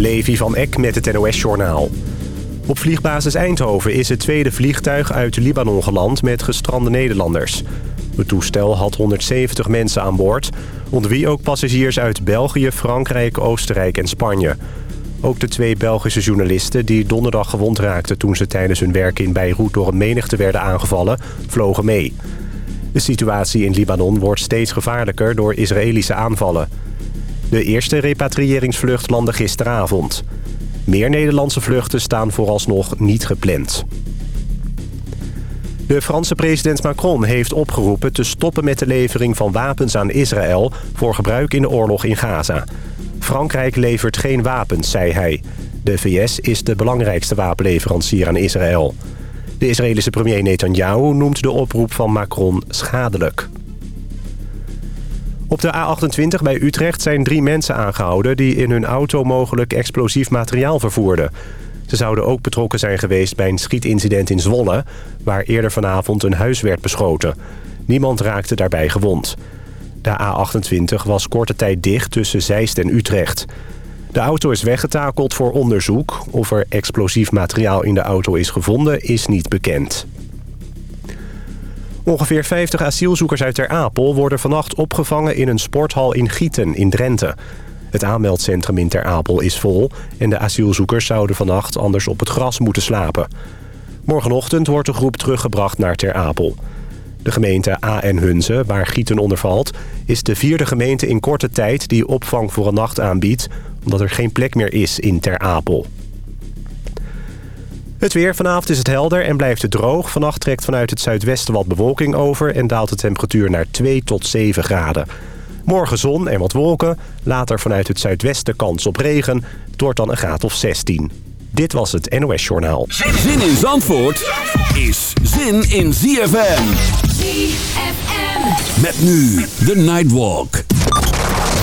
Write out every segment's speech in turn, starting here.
Levi van Eck met het NOS-journaal. Op vliegbasis Eindhoven is het tweede vliegtuig uit Libanon geland met gestrande Nederlanders. Het toestel had 170 mensen aan boord, onder wie ook passagiers uit België, Frankrijk, Oostenrijk en Spanje. Ook de twee Belgische journalisten die donderdag gewond raakten... toen ze tijdens hun werk in Beirut door een menigte werden aangevallen, vlogen mee. De situatie in Libanon wordt steeds gevaarlijker door Israëlische aanvallen. De eerste repatriëringsvlucht landde gisteravond. Meer Nederlandse vluchten staan vooralsnog niet gepland. De Franse president Macron heeft opgeroepen te stoppen met de levering van wapens aan Israël... voor gebruik in de oorlog in Gaza. Frankrijk levert geen wapens, zei hij. De VS is de belangrijkste wapenleverancier aan Israël. De Israëlische premier Netanyahu noemt de oproep van Macron schadelijk. Op de A28 bij Utrecht zijn drie mensen aangehouden... die in hun auto mogelijk explosief materiaal vervoerden. Ze zouden ook betrokken zijn geweest bij een schietincident in Zwolle... waar eerder vanavond een huis werd beschoten. Niemand raakte daarbij gewond. De A28 was korte tijd dicht tussen Zeist en Utrecht. De auto is weggetakeld voor onderzoek. Of er explosief materiaal in de auto is gevonden, is niet bekend. Ongeveer 50 asielzoekers uit Ter Apel worden vannacht opgevangen in een sporthal in Gieten in Drenthe. Het aanmeldcentrum in Ter Apel is vol en de asielzoekers zouden vannacht anders op het gras moeten slapen. Morgenochtend wordt de groep teruggebracht naar Ter Apel. De gemeente A en Hunze, waar Gieten onder valt... is de vierde gemeente in korte tijd die opvang voor een nacht aanbiedt... omdat er geen plek meer is in Ter Apel. Het weer. Vanavond is het helder en blijft het droog. Vannacht trekt vanuit het zuidwesten wat bewolking over... en daalt de temperatuur naar 2 tot 7 graden. Morgen zon en wat wolken. Later vanuit het zuidwesten kans op regen. Het wordt dan een graad of 16. Dit was het NOS Journaal. Zin in Zandvoort is zin in ZFM. ZFM. Met nu de Nightwalk.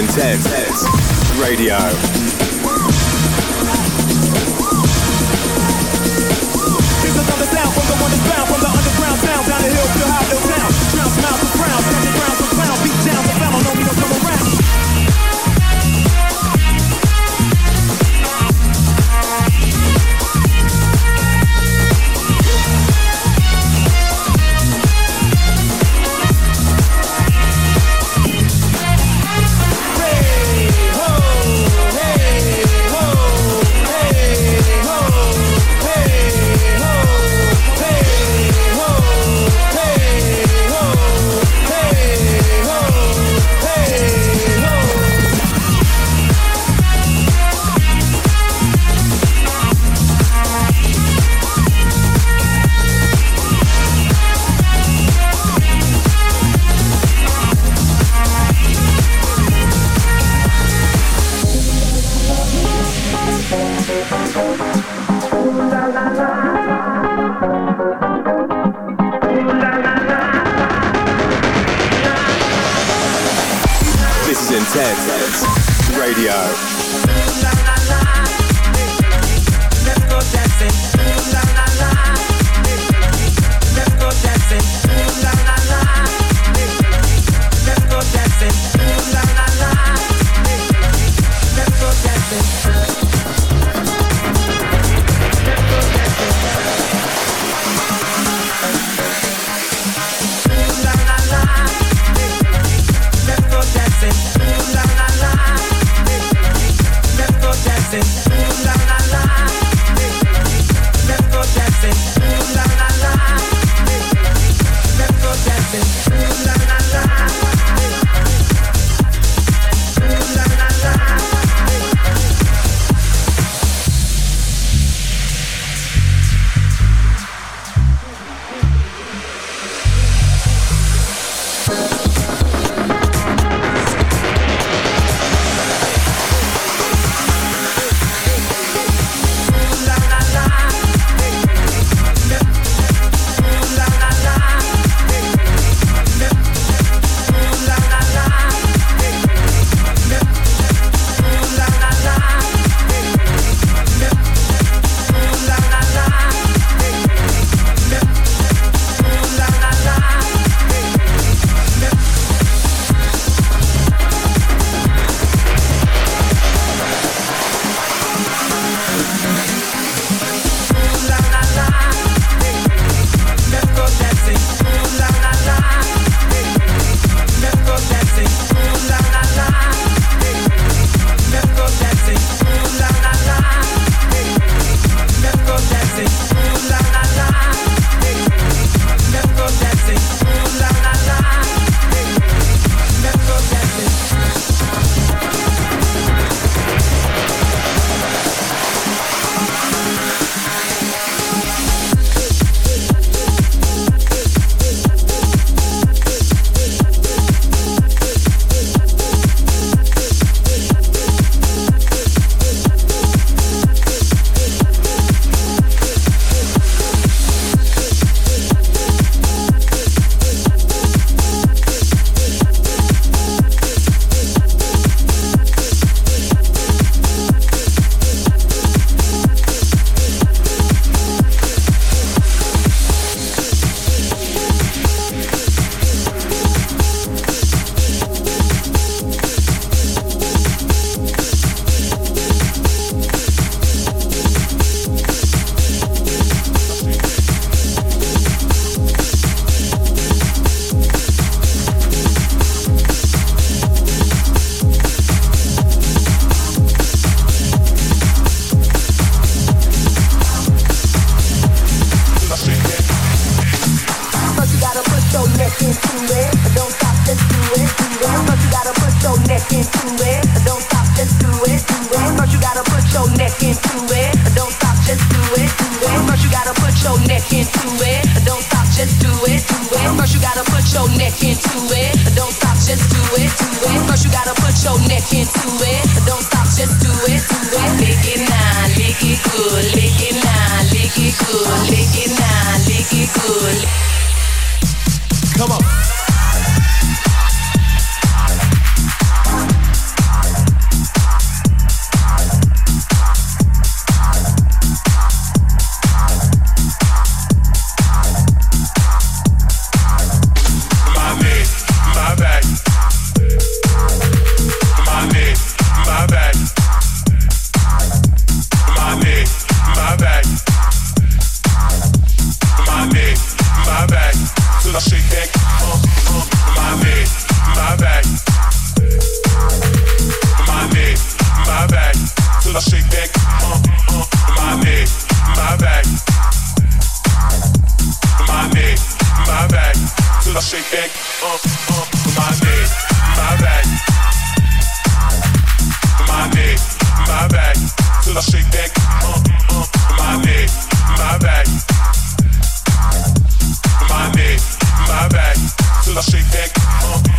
Intense Radio. First till I shake that. My neck, my back. My neck, my back. Till I shake that. My my back. Neck, my back. Till I shake my neck, my back. Shake. Uh,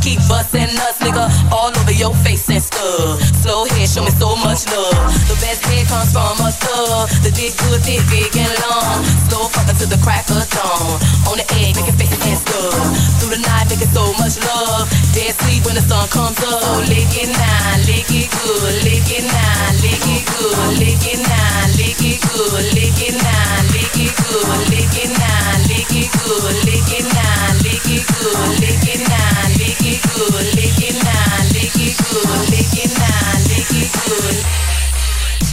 keep busting nuts, nigga. All over your face and stuff. Slow head, show me so much love. The best head comes from a thug. The dick good, dick big and long. Slow fucking to the crack of dawn. On the egg, making faces and stuff. Through the night, making so much love. Dead sleep when the sun comes up. Lick it now,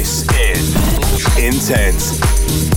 This is Intense.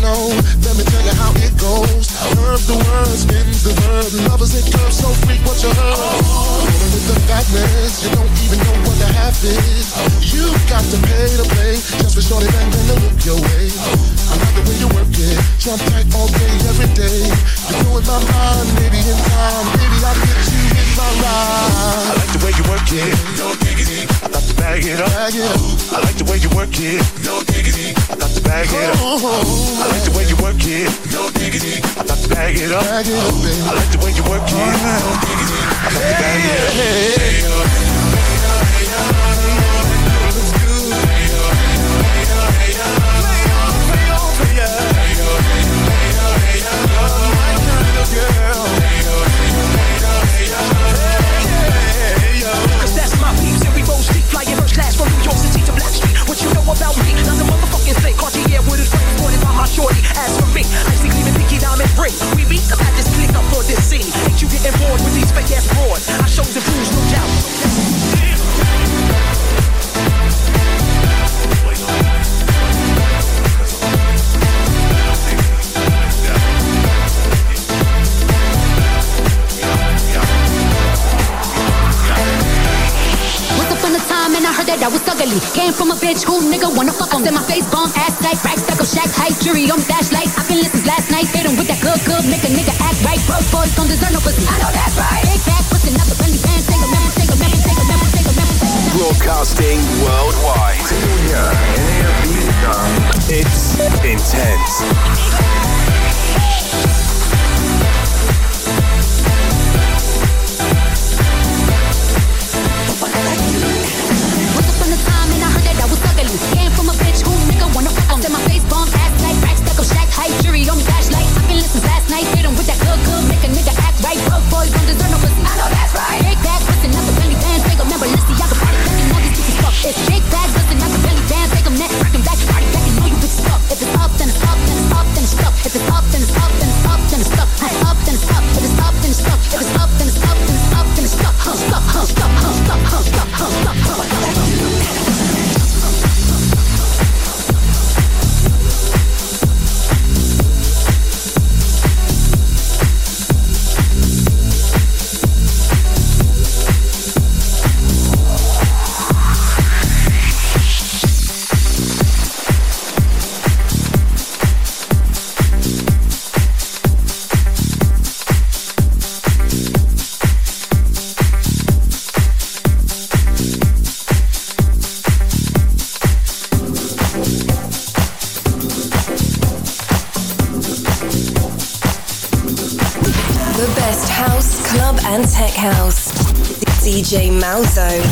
Feelings is a no. Let me tell you how it goes. Heard the word, spins the verb. Lovers it curves so freak what you heard. Rolling with the fatness, you don't even know what the half is. You got to pay to play just for shorty bang bang to look your way. I like the way you work it. Jump tight all day, every day. You're blowing my mind, maybe in time, maybe I'll get you in my ride. I like the way you work it. No diggity. I got to bag it up. I like the way you work it. No diggity. I got to bag it up. I like the way you work it. No diggity. I got to bag it up. I like the way you work it. No diggity. I got to bag it up. Cause about me? Not the motherfucking thing. Cartier with his friends, pointed by my shorty. As for me, I see gleaming pinky diamond ring. We meet up at this click up for this scene. Ain't you getting bored with these fake ass broads? I show the bruise, no doubt. That I was ugly. Came from a bitch who nigga wanna fuck on. Said my face bomb, ass tight, rack stack of shack height, jury on flashlight. I've been listening last night. Hit with that good, good, make a nigga act right. Broke boys don't deserve no pussy. I know that's right. Big fat pussy, not the member, take a member, take a member, take a member, take a member. Broadcasting worldwide. It's intense. DJ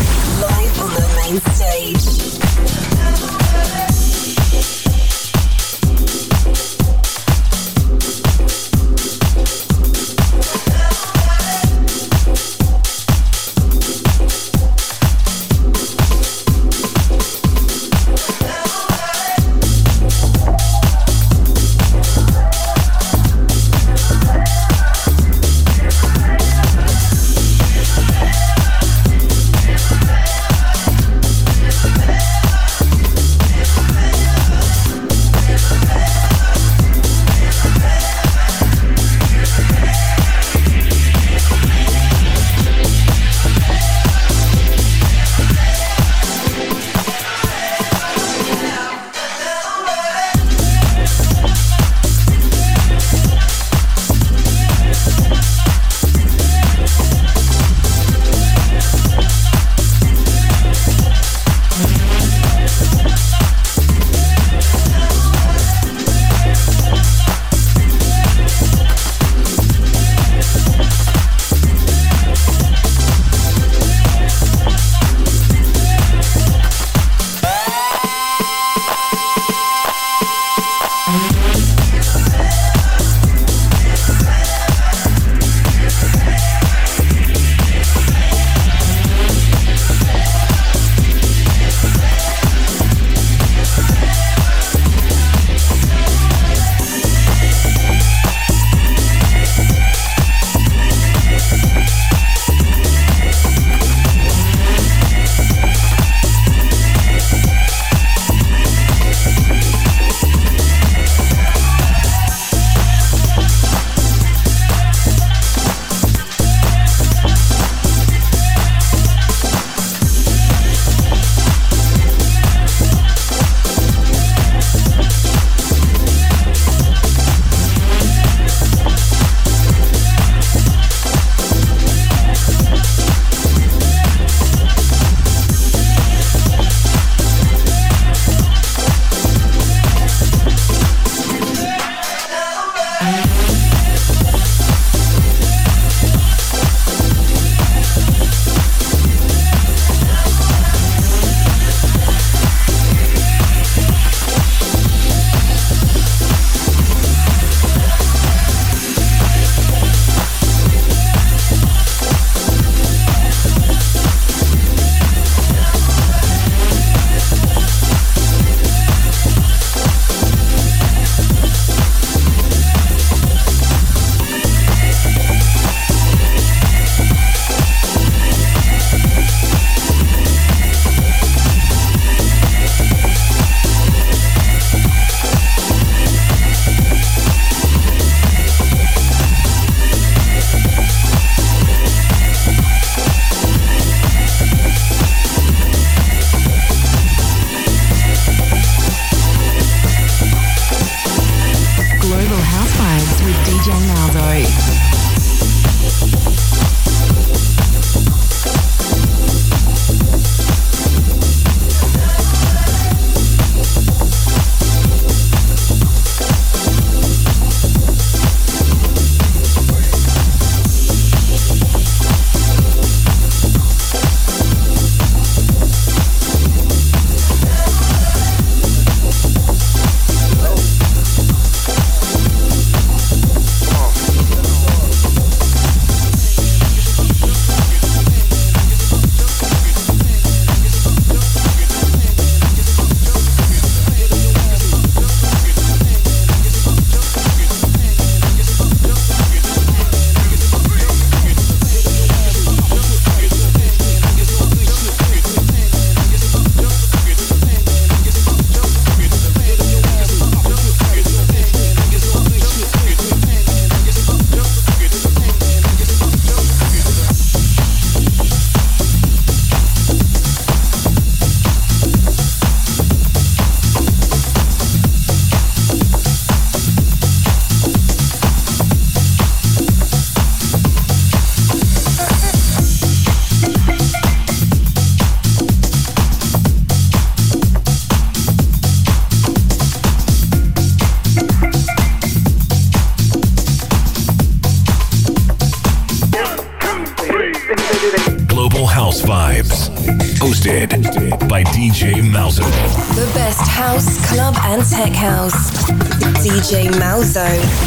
DJ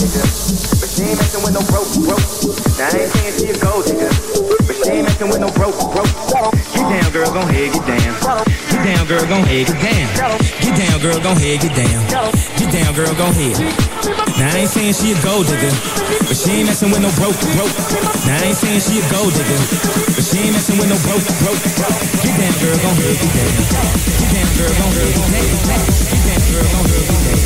nigga. But she ain't messing with no broke, broke. Now I ain't saying she a gold digger. But she ain't messing with no broke, broke. Get down, girl, gon' head, get down. Get down, girl, gon' head, get down. Get down, girl, gon' head, get down. Get down, girl, gon' head. Now I ain't saying she a gold digger. But she ain't messing with no broke, broke. Now I ain't saying she a gold digger. But she ain't messing with no broke, broke. Get down, girl, gon' head, get down. Get down, girl, gon' head, get down. Get down, girl, gon' head, get down.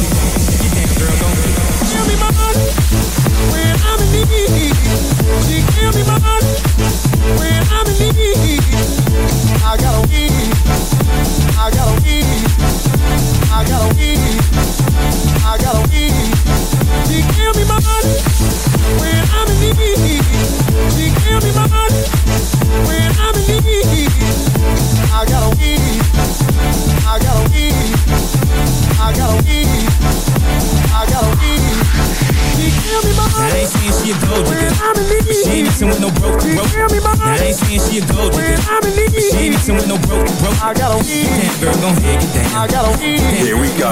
I gotta weed. I gotta weed. Now I ain't saying she a gold digger, but she ain't messing with no broke, broke. Now I ain't saying she a gold digger, but she ain't messing with no broke, broke. I gotta Get girl, gon' head, get down. I gotta. Here we go.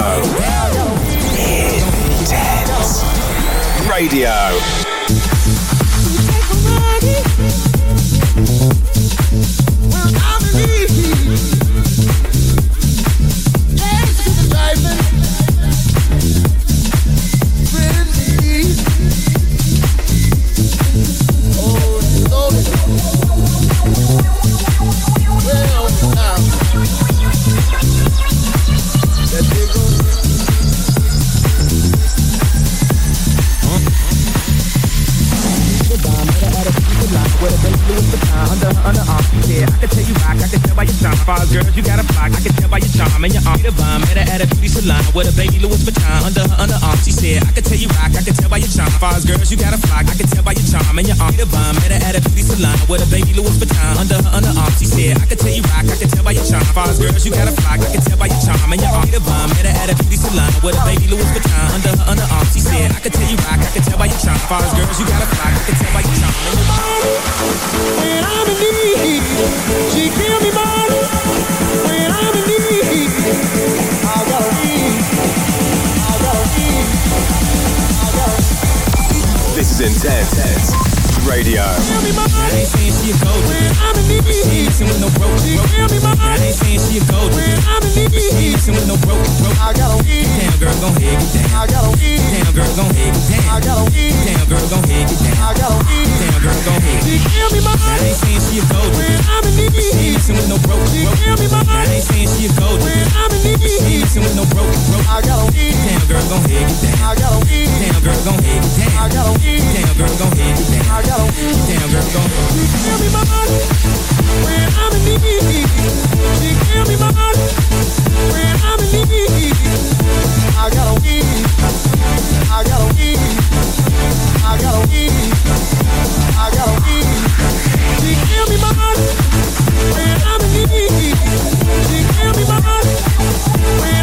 Intense Radio. Under, I can tell you I can tell by your charm. Far girls, you got a flock. I can tell by your charm and your arm. Divine, met her at a beauty salon with a baby Louis Vuitton under her underarm. She said, I can tell you rock, I can tell by your charm. Far girls, you got a flock. I can tell by your charm and your arm. Divine, met her at a beauty salon with a baby Louis Vuitton under her underarm. She said, I can tell you rock, I can tell by your charm. Far girls, you got a flock. I can tell by your charm and your arm. Divine, met her at a beauty salon with a baby Louis Vuitton under her underarm. She said, I can tell you rock, I can tell by your charm. Far girls, you got a flock. I can tell by your charm and your arm. When I'm in need, she give This Intense Radio. I ain't saying she a gold digger, I she a with no broke. I gotta weed. Get girl, gon' head, get down. I weed. Get girl, gon' head, get down. I weed. Get girl, gon' head, get down. I weed. Get girl, gon' head. Me Now I ain't saying she a gold digger, I she a with no broke. I weed. Get girl, gon' head, get down. I weed. Get girl, gon' head, get down. I weed. Get girl, gon' head, get down. Get down, girl, head. She give me my money when I'm in need. She give me my money when I'm in need. I gotta weed. I gotta weed. I gotta weed. I gotta weed. She give me my money when I'm in need. She give me my money when